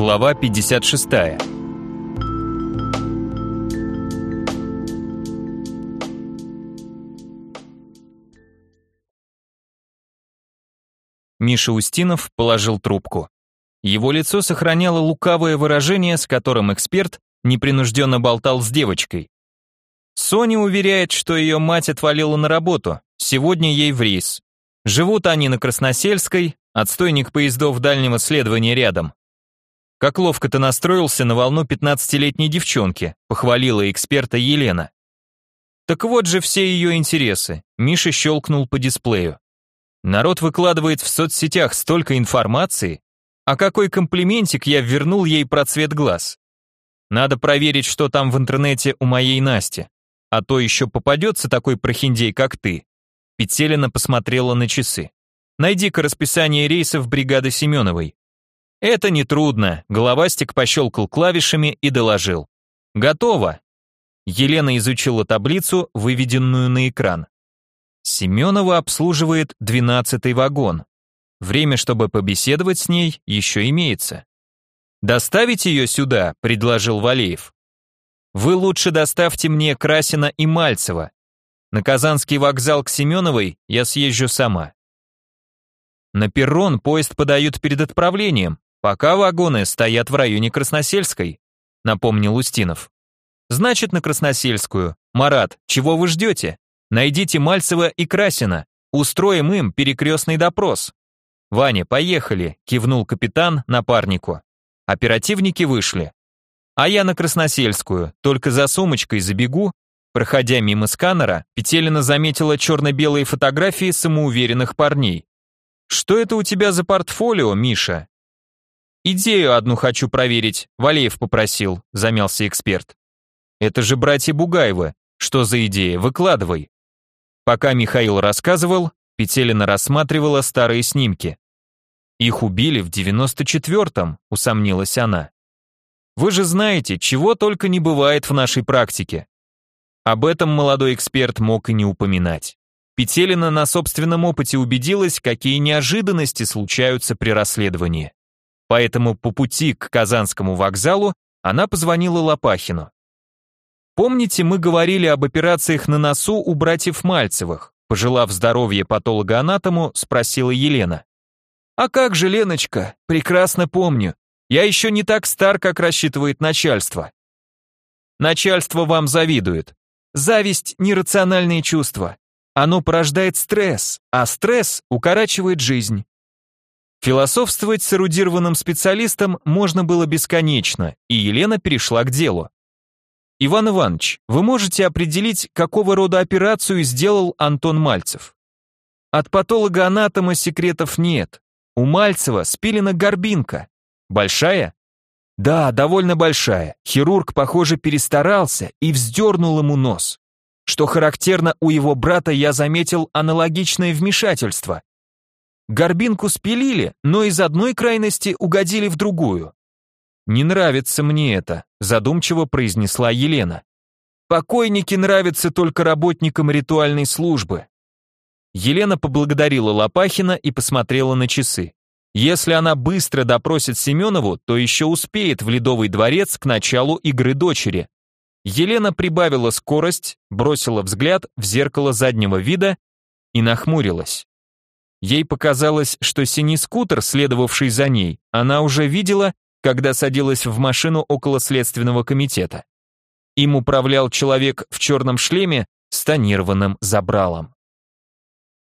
Глава 56. Миша Устинов положил трубку. Его лицо сохраняло лукавое выражение, с которым эксперт непринужденно болтал с девочкой. Соня уверяет, что ее мать отвалила на работу, сегодня ей в рейс. Живут они на Красносельской, отстойник поездов дальнего следования рядом. Как ловко ты настроился на волну 15-летней девчонки, похвалила эксперта Елена. Так вот же все ее интересы. Миша щелкнул по дисплею. Народ выкладывает в соцсетях столько информации, а какой комплиментик я вернул ей про цвет глаз. Надо проверить, что там в интернете у моей Насти. А то еще попадется такой прохиндей, как ты. Петелина посмотрела на часы. Найди-ка расписание рейсов бригады Семеновой. Это нетрудно, головастик пощелкал клавишами и доложил. Готово. Елена изучила таблицу, выведенную на экран. Семенова обслуживает 12 вагон. Время, чтобы побеседовать с ней, еще имеется. «Доставить ее сюда», — предложил Валеев. «Вы лучше доставьте мне Красина и Мальцева. На Казанский вокзал к Семеновой я съезжу сама». На перрон поезд подают перед отправлением, «Пока вагоны стоят в районе Красносельской», — напомнил Устинов. «Значит, на Красносельскую. Марат, чего вы ждете? Найдите Мальцева и Красина. Устроим им перекрестный допрос». «Ваня, поехали», — кивнул капитан напарнику. Оперативники вышли. «А я на Красносельскую, только за сумочкой забегу». Проходя мимо сканера, Петелина заметила черно-белые фотографии самоуверенных парней. «Что это у тебя за портфолио, Миша?» «Идею одну хочу проверить», — Валеев попросил, замялся эксперт. «Это же братья Бугаевы. Что за идея? Выкладывай». Пока Михаил рассказывал, Петелина рассматривала старые снимки. «Их убили в 94-м», — усомнилась она. «Вы же знаете, чего только не бывает в нашей практике». Об этом молодой эксперт мог и не упоминать. Петелина на собственном опыте убедилась, какие неожиданности случаются при расследовании. Поэтому по пути к Казанскому вокзалу она позвонила Лопахину. Помните, мы говорили об операциях на носу у братьев Мальцевых? Пожелав здоровья патологоанатому, спросила Елена. А как же, Леночка, прекрасно помню. Я еще не так стар, как рассчитывает начальство. Начальство вам завидует. Зависть – нерациональные чувства. Оно порождает стресс, а стресс укорачивает жизнь. Философствовать с эрудированным специалистом можно было бесконечно, и Елена перешла к делу. Иван Иванович, вы можете определить, какого рода операцию сделал Антон Мальцев? От патолога-анатома секретов нет. У Мальцева спилена горбинка. Большая? Да, довольно большая. Хирург, похоже, перестарался и вздернул ему нос. Что характерно, у его брата я заметил аналогичное вмешательство. Горбинку спилили, но из одной крайности угодили в другую. «Не нравится мне это», – задумчиво произнесла Елена. «Покойники нравятся только работникам ритуальной службы». Елена поблагодарила Лопахина и посмотрела на часы. Если она быстро допросит Семенову, то еще успеет в Ледовый дворец к началу игры дочери. Елена прибавила скорость, бросила взгляд в зеркало заднего вида и нахмурилась. Ей показалось, что синий скутер, следовавший за ней, она уже видела, когда садилась в машину около следственного комитета. Им управлял человек в черном шлеме с тонированным забралом.